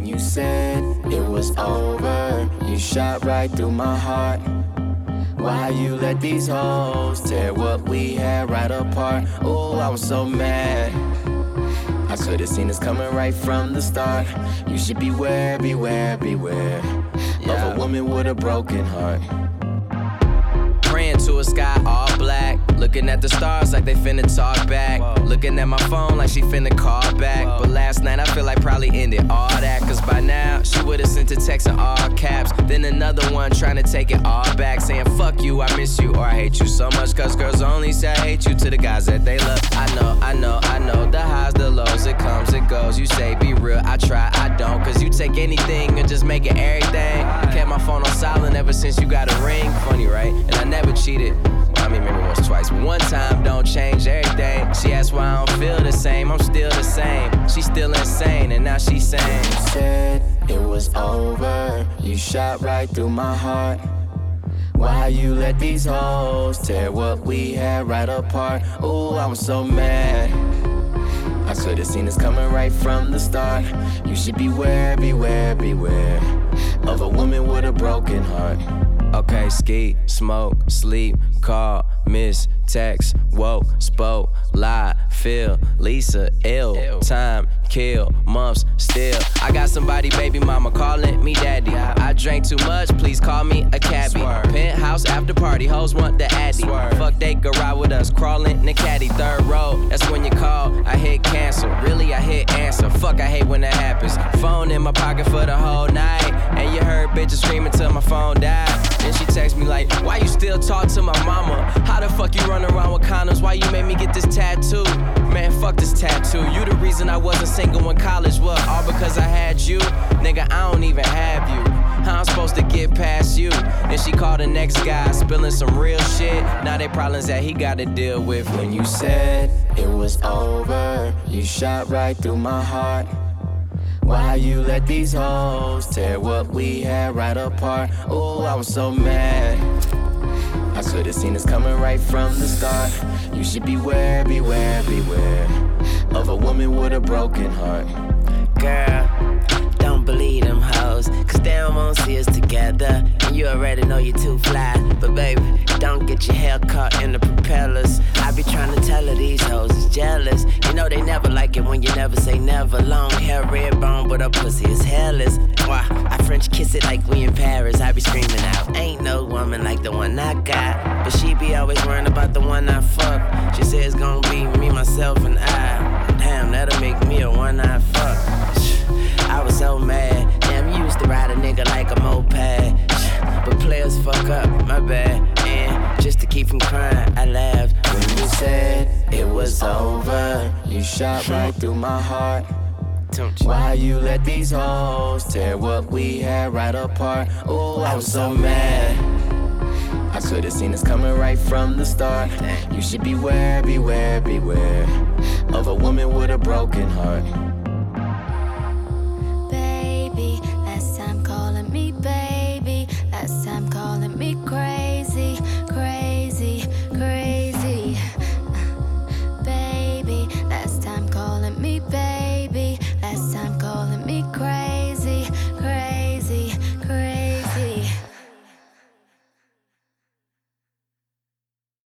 When you said it was over, you shot right through my heart. Why you let these hoes tear what we had right apart? Oh, I was so mad. I could've seen this coming right from the start. You should beware, beware, beware Love a woman with a broken heart. Praying to a sky all black. Looking at the stars like they finna talk back. Looking at my phone like she finna call back. But last night I feel like probably ended all that. Cause by now she would've sent a text in all caps. Then another one trying to take it all back. Saying fuck you, I miss you, or I hate you so much. Cause girls only say I hate you to the guys that they love. I know, I know, I know. The highs, the lows, it comes, it goes. You say be real, I try, I don't. Cause you take anything and just make it everything. I kept my phone on silent ever since you got a ring. Funny, right? And I never cheated. Well, I mean, maybe once, twice. One time don't change everything. Same. I'm still the same. She's still insane, and now she's saying. You said it was over. You shot right through my heart. Why you let these hoes tear what we had right apart? Ooh, I was so mad. I could've seen this coming right from the start. You should beware, beware, beware of a woman with a broken heart. Okay, ski, smoke, sleep, call, miss, text, woke, spoke, lie, feel, Lisa, ill, time, kill, months, still. I got somebody, baby mama, calling me daddy. I drank too much, please call me a cabbie. Penthouse after party, hoes want the addy. Fuck, they could ride with us, crawling in the caddy. Third row, that's when you call. I hit cancel, really, I hit answer. Fuck, I hate when that happens. Phone in my pocket for the whole night. And you heard bitches screaming till my phone died. Then she text me like, Why you still talk to my mama? How the fuck you run around with condoms? Why you made me get this tattoo? Man, fuck this tattoo. You the reason I wasn't single in college. What? All because I had you? Nigga, I don't even have you. How I'm supposed to get past you? Then she called the next guy, spilling some real shit. Now they problems that he gotta deal with. When you said it was over, you shot right through my heart. Why you let these hoes tear what we had right apart? Oh, I was so mad. I could've seen this coming right from the start. You should beware, beware, beware of a woman with a broken heart. Girl, don't believe them hoes, cause they don't want to see us together. And you already know you're too fly. But baby, don't get your hair caught in the propellers. I be trying to when you never say never. Long hair, red bone, but her pussy is hairless. Why? I French kiss it like we in Paris. I be screaming out, ain't no woman like the one I got. But she be always worrying about the one I fuck. She says it's gonna be me, myself, and I. Damn, that'll make me a one I fuck. I was so mad. Damn, you used to ride a nigga like a moped. But players fuck up, my bad. And just to keep from crying, I laughed. When you said it was over, you shot right through my heart. Why you let these hoes tear what we had right apart? Oh, I was so mad. I could've seen this coming right from the start. You should beware, beware, beware of a woman with a broken heart.